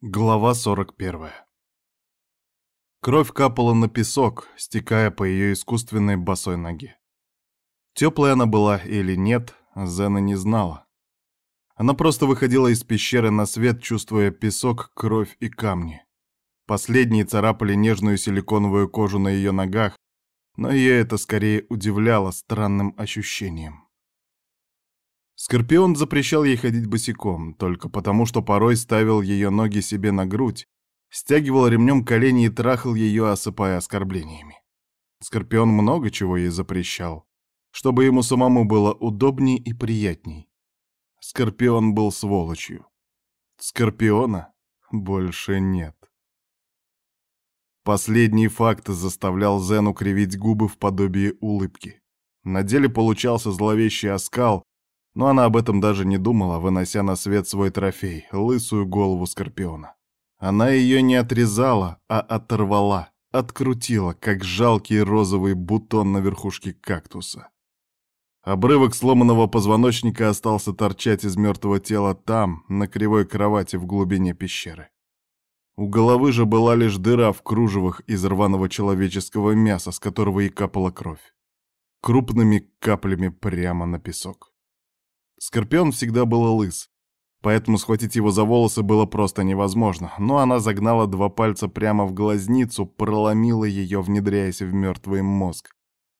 Глава 41. Кровь капала на песок, стекая по ее искусственной босой ноге. Теплая она была или нет, Зена не знала. Она просто выходила из пещеры на свет, чувствуя песок, кровь и камни. Последние царапали нежную силиконовую кожу на ее ногах, но ее это скорее удивляло странным ощущением. Скорпион запрещал ей ходить босиком, только потому, что порой ставил ее ноги себе на грудь, стягивал ремнем колени и трахал ее, осыпая оскорблениями. Скорпион много чего ей запрещал, чтобы ему самому было удобней и приятней. Скорпион был сволочью. Скорпиона больше нет. Последний факт заставлял Зену кривить губы в подобии улыбки. На деле получался зловещий оскал, но она об этом даже не думала, вынося на свет свой трофей — лысую голову скорпиона. Она ее не отрезала, а оторвала, открутила, как жалкий розовый бутон на верхушке кактуса. Обрывок сломанного позвоночника остался торчать из мертвого тела там, на кривой кровати в глубине пещеры. У головы же была лишь дыра в кружевах из рваного человеческого мяса, с которого и капала кровь. Крупными каплями прямо на песок. Скорпион всегда был лыс, поэтому схватить его за волосы было просто невозможно, но она загнала два пальца прямо в глазницу, проломила ее, внедряясь в мертвый мозг,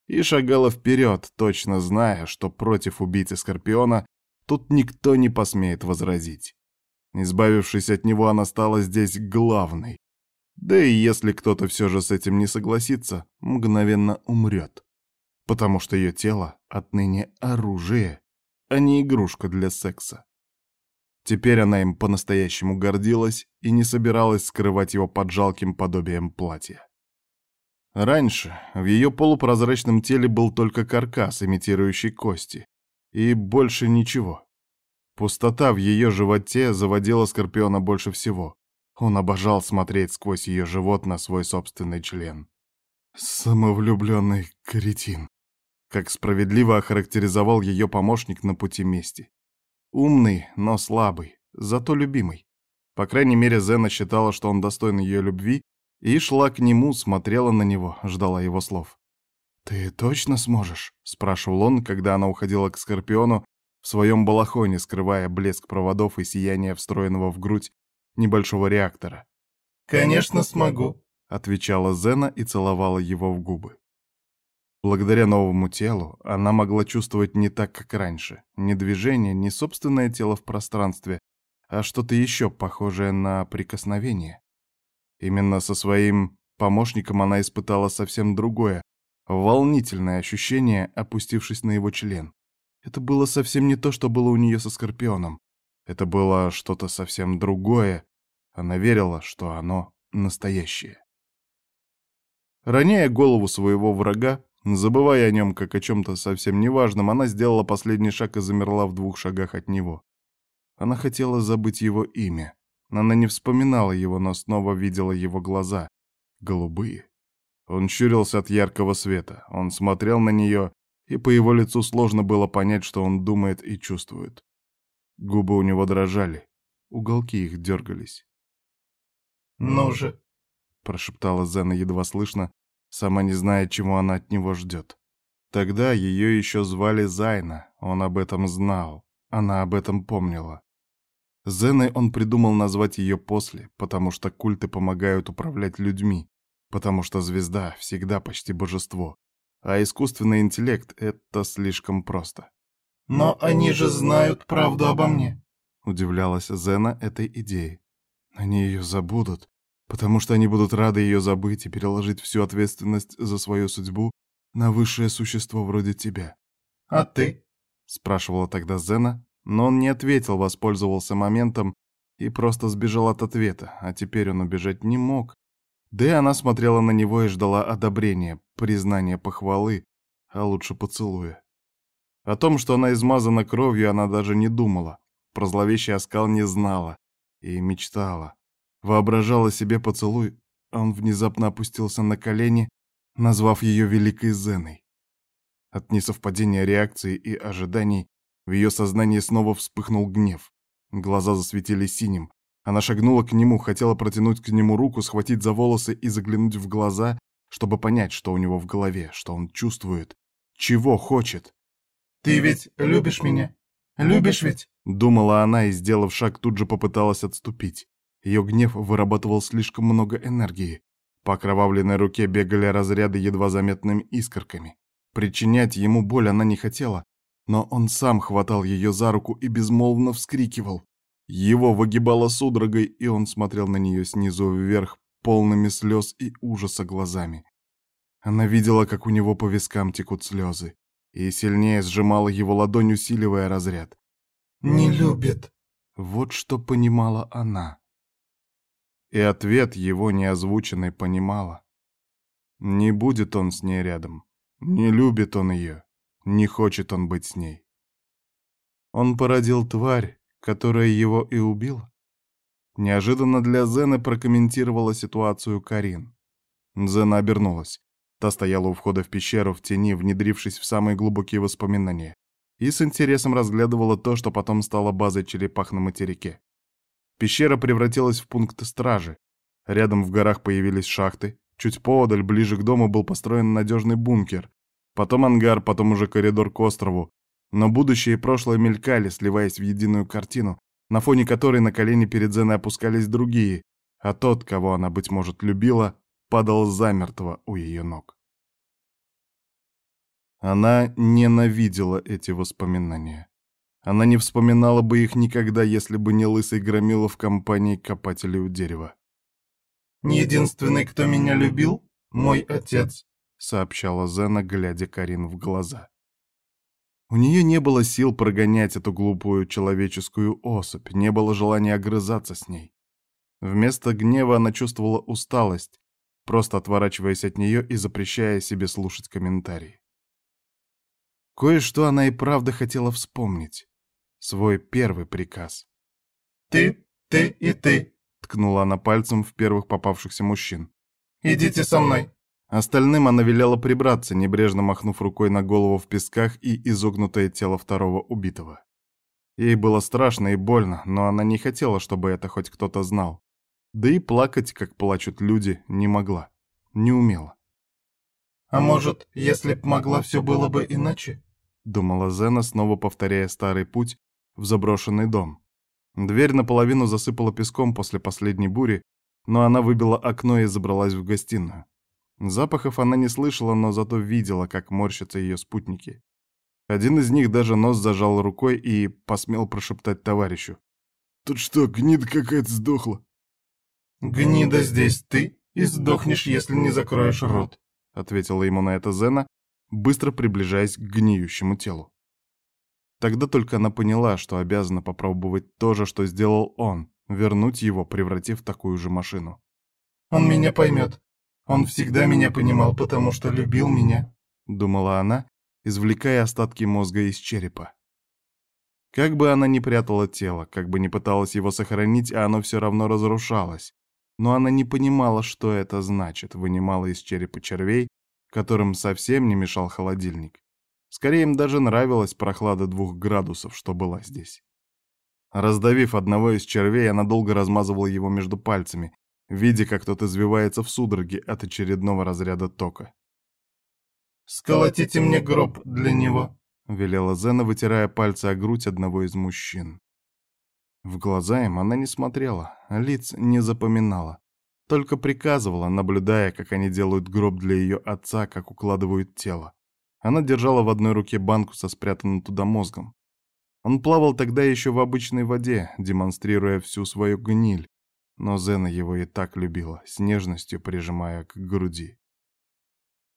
и шагала вперед, точно зная, что против убийцы Скорпиона тут никто не посмеет возразить. Избавившись от него, она стала здесь главной. Да и если кто-то все же с этим не согласится, мгновенно умрет. Потому что ее тело отныне оружие а не игрушка для секса. Теперь она им по-настоящему гордилась и не собиралась скрывать его под жалким подобием платья. Раньше в ее полупрозрачном теле был только каркас, имитирующий кости, и больше ничего. Пустота в ее животе заводила Скорпиона больше всего. Он обожал смотреть сквозь ее живот на свой собственный член. Самовлюбленный кретин как справедливо охарактеризовал ее помощник на пути мести. Умный, но слабый, зато любимый. По крайней мере, Зена считала, что он достоин ее любви, и шла к нему, смотрела на него, ждала его слов. «Ты точно сможешь?» — спрашивал он, когда она уходила к Скорпиону в своем балахоне, скрывая блеск проводов и сияние встроенного в грудь небольшого реактора. «Конечно смогу», — отвечала Зена и целовала его в губы. Благодаря новому телу она могла чувствовать не так, как раньше. Не движение, не собственное тело в пространстве, а что-то еще похожее на прикосновение. Именно со своим помощником она испытала совсем другое, волнительное ощущение, опустившись на его член. Это было совсем не то, что было у нее со Скорпионом. Это было что-то совсем другое. Она верила, что оно настоящее. Роняя голову своего врага, Забывая о нем как о чем-то совсем неважном, она сделала последний шаг и замерла в двух шагах от него. Она хотела забыть его имя. Она не вспоминала его, но снова видела его глаза. Голубые. Он щурился от яркого света. Он смотрел на нее, и по его лицу сложно было понять, что он думает и чувствует. Губы у него дрожали. Уголки их дергались. «Ну же!» — прошептала Зена едва слышно, сама не зная, чего она от него ждет. Тогда ее еще звали Зайна, он об этом знал, она об этом помнила. Зеной он придумал назвать ее после, потому что культы помогают управлять людьми, потому что звезда всегда почти божество, а искусственный интеллект — это слишком просто. «Но они же знают правду обо мне», — удивлялась Зена этой идее. «Они ее забудут, потому что они будут рады ее забыть и переложить всю ответственность за свою судьбу на высшее существо вроде тебя. «А ты?» — спрашивала тогда Зена, но он не ответил, воспользовался моментом и просто сбежал от ответа, а теперь он убежать не мог. Да и она смотрела на него и ждала одобрения, признания похвалы, а лучше поцелуя. О том, что она измазана кровью, она даже не думала, про зловещий оскал не знала и мечтала. Воображала себе поцелуй, он внезапно опустился на колени, назвав ее Великой Зеной. От несовпадения реакции и ожиданий в ее сознании снова вспыхнул гнев. Глаза засветились синим. Она шагнула к нему, хотела протянуть к нему руку, схватить за волосы и заглянуть в глаза, чтобы понять, что у него в голове, что он чувствует, чего хочет. «Ты ведь любишь меня? Любишь ведь?» Думала она и, сделав шаг, тут же попыталась отступить. Ее гнев вырабатывал слишком много энергии. По окровавленной руке бегали разряды едва заметными искорками. Причинять ему боль она не хотела, но он сам хватал ее за руку и безмолвно вскрикивал. Его выгибало судорогой, и он смотрел на нее снизу вверх, полными слез и ужаса глазами. Она видела, как у него по вискам текут слезы, и сильнее сжимала его ладонь, усиливая разряд. «Не любит». Вот что понимала она. И ответ его неозвученный понимала. Не будет он с ней рядом, не любит он ее, не хочет он быть с ней. Он породил тварь, которая его и убила. Неожиданно для Зены прокомментировала ситуацию Карин. Зена обернулась. Та стояла у входа в пещеру в тени, внедрившись в самые глубокие воспоминания, и с интересом разглядывала то, что потом стало базой черепах на материке. Пещера превратилась в пункт стражи. Рядом в горах появились шахты. Чуть поодаль, ближе к дому, был построен надежный бункер. Потом ангар, потом уже коридор к острову. Но будущее и прошлое мелькали, сливаясь в единую картину, на фоне которой на колени перед Зеной опускались другие, а тот, кого она, быть может, любила, падал замертво у ее ног. Она ненавидела эти воспоминания. Она не вспоминала бы их никогда, если бы не лысый громила в компании копателей у дерева. «Единственный, кто меня любил, мой отец», — сообщала Зена, глядя Карин в глаза. У нее не было сил прогонять эту глупую человеческую особь, не было желания огрызаться с ней. Вместо гнева она чувствовала усталость, просто отворачиваясь от нее и запрещая себе слушать комментарии. Кое-что она и правда хотела вспомнить. Свой первый приказ. «Ты, ты и ты», — ткнула она пальцем в первых попавшихся мужчин. «Идите со мной». Остальным она велела прибраться, небрежно махнув рукой на голову в песках и изогнутое тело второго убитого. Ей было страшно и больно, но она не хотела, чтобы это хоть кто-то знал. Да и плакать, как плачут люди, не могла. Не умела. «А может, если б могла, все было бы иначе?» — думала Зена, снова повторяя старый путь в заброшенный дом. Дверь наполовину засыпала песком после последней бури, но она выбила окно и забралась в гостиную. Запахов она не слышала, но зато видела, как морщатся ее спутники. Один из них даже нос зажал рукой и посмел прошептать товарищу. «Тут что, гнида какая-то сдохла?» «Гнида здесь ты, и сдохнешь, если не закроешь рот», — ответила ему на это Зена, быстро приближаясь к гниющему телу. Тогда только она поняла, что обязана попробовать то же, что сделал он, вернуть его, превратив в такую же машину. «Он меня поймет», он всегда меня понимал, потому что любил меня», — думала она, извлекая остатки мозга из черепа. Как бы она ни прятала тело, как бы ни пыталась его сохранить, а оно все равно разрушалось. Но она не понимала, что это значит, вынимала из черепа червей, которым совсем не мешал холодильник. Скорее им даже нравилась прохлада двух градусов, что была здесь. Раздавив одного из червей, она долго размазывала его между пальцами, видя, как тот извивается в судороге от очередного разряда тока. «Сколотите мне гроб для него», — велела Зена, вытирая пальцы о грудь одного из мужчин. В глаза им она не смотрела, лиц не запоминала, только приказывала, наблюдая, как они делают гроб для ее отца, как укладывают тело. Она держала в одной руке банку со спрятанным туда мозгом. Он плавал тогда еще в обычной воде, демонстрируя всю свою гниль, но Зена его и так любила, с нежностью прижимая к груди.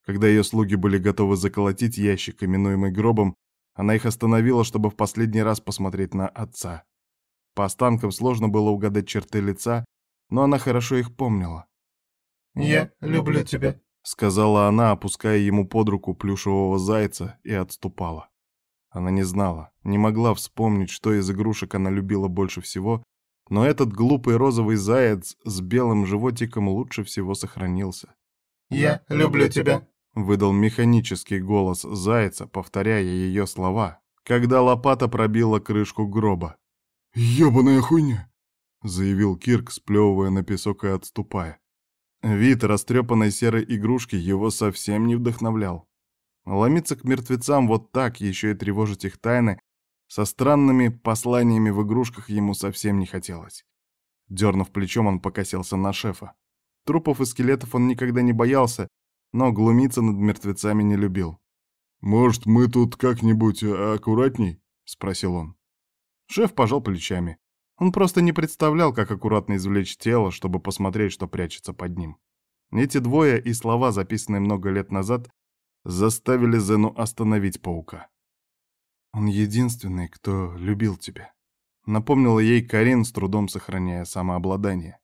Когда ее слуги были готовы заколотить ящик, именуемый гробом, она их остановила, чтобы в последний раз посмотреть на отца. По останкам сложно было угадать черты лица, но она хорошо их помнила. «Я люблю тебя», — сказала она, опуская ему под руку плюшевого зайца, и отступала. Она не знала, не могла вспомнить, что из игрушек она любила больше всего, но этот глупый розовый заяц с белым животиком лучше всего сохранился. «Я люблю тебя», — выдал механический голос зайца, повторяя ее слова, когда лопата пробила крышку гроба. «Ёбаная хуйня!» — заявил Кирк, сплевывая на песок и отступая. Вид растрепанной серой игрушки его совсем не вдохновлял. Ломиться к мертвецам вот так, еще и тревожить их тайны, со странными посланиями в игрушках ему совсем не хотелось. Дернув плечом, он покосился на шефа. Трупов и скелетов он никогда не боялся, но глумиться над мертвецами не любил. «Может, мы тут как-нибудь аккуратней?» — спросил он. Шеф пожал плечами. Он просто не представлял, как аккуратно извлечь тело, чтобы посмотреть, что прячется под ним. Эти двое и слова, записанные много лет назад, заставили Зену остановить паука. «Он единственный, кто любил тебя», — напомнила ей Карин, с трудом сохраняя самообладание.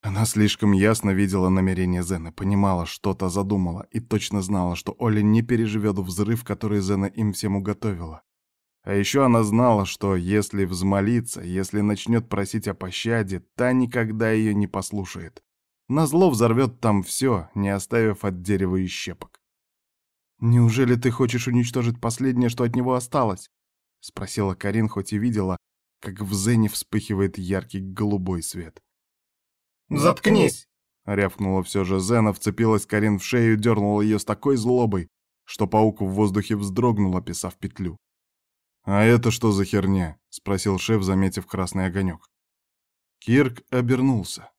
Она слишком ясно видела намерения Зена, понимала, что-то задумала и точно знала, что Оля не переживет взрыв, который Зена им всем уготовила. А еще она знала, что если взмолиться, если начнет просить о пощаде, та никогда ее не послушает. Назло взорвет там все, не оставив от дерева и щепок. «Неужели ты хочешь уничтожить последнее, что от него осталось?» — спросила Карин, хоть и видела, как в Зене вспыхивает яркий голубой свет. «Заткнись!» — рявкнула все же Зена, вцепилась Карин в шею и дернула ее с такой злобой, что паук в воздухе вздрогнул, описав петлю. «А это что за херня?» — спросил шеф, заметив красный огонек. Кирк обернулся.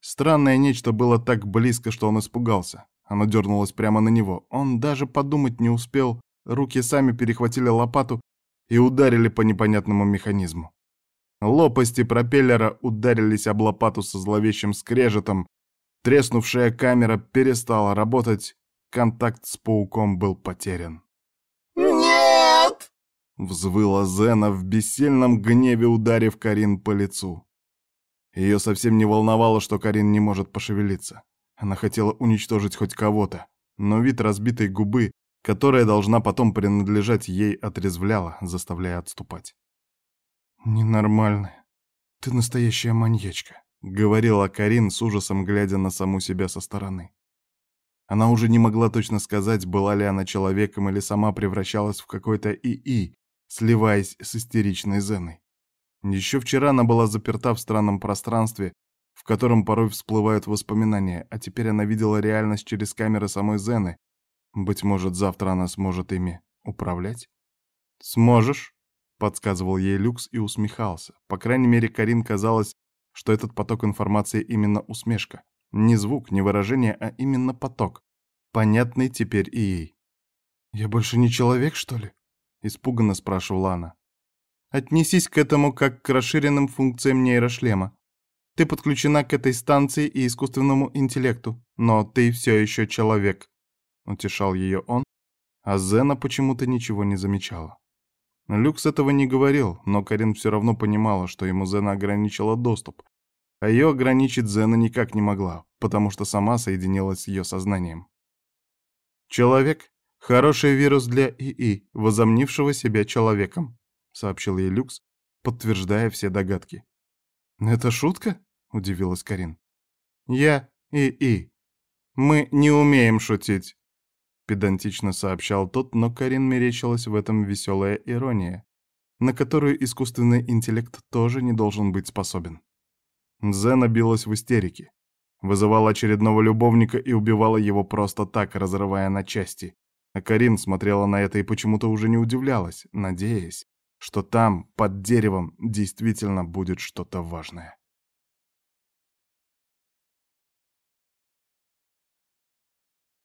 Странное нечто было так близко, что он испугался. Оно дернулось прямо на него. Он даже подумать не успел. Руки сами перехватили лопату и ударили по непонятному механизму. Лопасти пропеллера ударились об лопату со зловещим скрежетом. Треснувшая камера перестала работать. Контакт с пауком был потерян. «Нет!» — взвыла Зена в бессильном гневе, ударив Карин по лицу. Ее совсем не волновало, что Карин не может пошевелиться. Она хотела уничтожить хоть кого-то, но вид разбитой губы, которая должна потом принадлежать ей, отрезвляла, заставляя отступать. «Ненормальная. Ты настоящая маньячка», — говорила Карин с ужасом, глядя на саму себя со стороны. Она уже не могла точно сказать, была ли она человеком или сама превращалась в какой-то ИИ, сливаясь с истеричной Зеной. Еще вчера она была заперта в странном пространстве, в котором порой всплывают воспоминания, а теперь она видела реальность через камеры самой Зены. Быть может, завтра она сможет ими управлять? «Сможешь?» подсказывал ей Люкс и усмехался. По крайней мере, Карин казалось, что этот поток информации именно усмешка. Не звук, не выражение, а именно поток. Понятный теперь и ей. «Я больше не человек, что ли?» — испуганно спрашивала она. «Отнесись к этому как к расширенным функциям нейрошлема. Ты подключена к этой станции и искусственному интеллекту, но ты все еще человек», — утешал ее он, а Зена почему-то ничего не замечала. Люкс этого не говорил, но Карин все равно понимала, что ему Зена ограничила доступ, а ее ограничить Зена никак не могла, потому что сама соединилась с ее сознанием. «Человек — хороший вирус для ИИ, возомнившего себя человеком», — сообщил ей Люкс, подтверждая все догадки. «Это шутка?» — удивилась Карин. «Я ИИ. Мы не умеем шутить» педантично сообщал тот, но Карин мерещилась в этом веселая ирония, на которую искусственный интеллект тоже не должен быть способен. Зена билась в истерике, вызывала очередного любовника и убивала его просто так, разрывая на части. А Карин смотрела на это и почему-то уже не удивлялась, надеясь, что там, под деревом, действительно будет что-то важное.